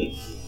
Peace.